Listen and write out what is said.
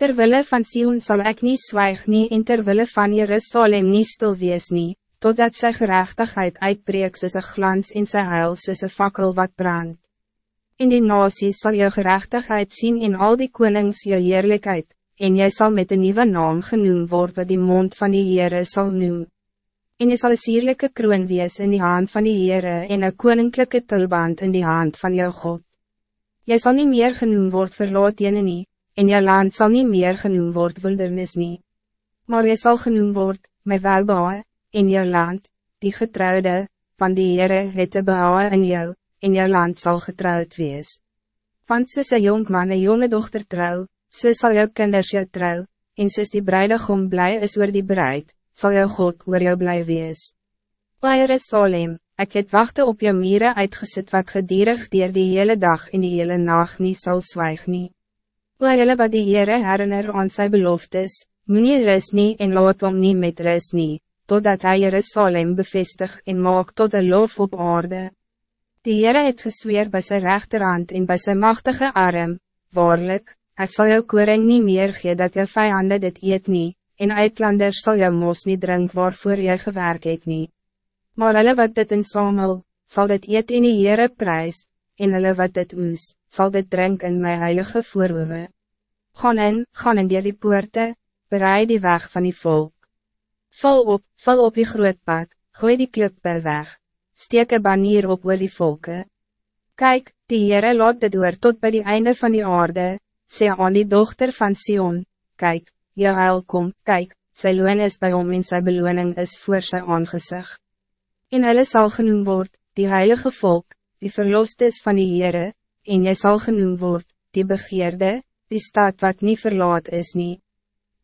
Terwille van Sion zal ik niet zwijg nie en terwille van Jerusalem niet stil wees nie, totdat sy gerechtigheid uitbreek soos een glans en sy huil soos een fakkel wat brandt. In die nasie zal jou gerechtigheid zien in al die konings jou heerlijkheid, en jy zal met een nieuwe naam genoemd worden wat die mond van die Heere zal noemen. En jy sal een sierlijke kroon wees in die hand van die Heere en een koninklijke tulband in die hand van jou God. Jy zal niet meer genoemd worden verlaat jene nie, en jou land zal niet meer genoemd worden wildernis nie. Maar jy zal genoemd worden, my welbouwe, in jou land, die getrouwde, van die Heere het te behouwe in jou, en jou land zal getrouwd wees. Want soos een jong man een jonge dochter trouw, so sal jou kinders jou trouw, en soos die bruidegom blij is oor die bruid, zal jou God oor jou blij wees. O Jerusalem, ek het wachten op jou mieren uitgezet wat gedierig dier die hele dag en die hele nacht niet zal zwijg nie. O jylle wat die Heere herinner aan sy beloftes, moet nie rus nie en laat om nie met rus nie, totdat hy Jerusalem bevestig en maak tot een lof op aarde. Die Heere het gesweer bij zijn rechterhand en bij zijn machtige arm, waarlijk, ik zal jou koring niet meer gee dat je vijanden dit eet niet, en uitlanders zal jou mos niet drink waarvoor jy gewerk het nie. Maar hulle wat dit in zal dit eet in die Heere prijs, en hulle wat dit oes, zal dit drink in my heilige voorhoewe. Gaan in, gaan in die poorte, bereid die weg van die volk. Val op, val op die grootpad, gooi die klippe weg, steek een banier op oor die volke. Kijk, die Heere laat dit oor tot bij die einde van die aarde, sê aan die dochter van Sion, kijk, jou heil kom, kijk, sy loon is bij hom en sy beloning is voor sy aangezicht. En hulle sal genoem word, die heilige volk, die verlost is van die Heere, en jy sal genoem word, die begeerde, die stad wat niet verlaat is niet.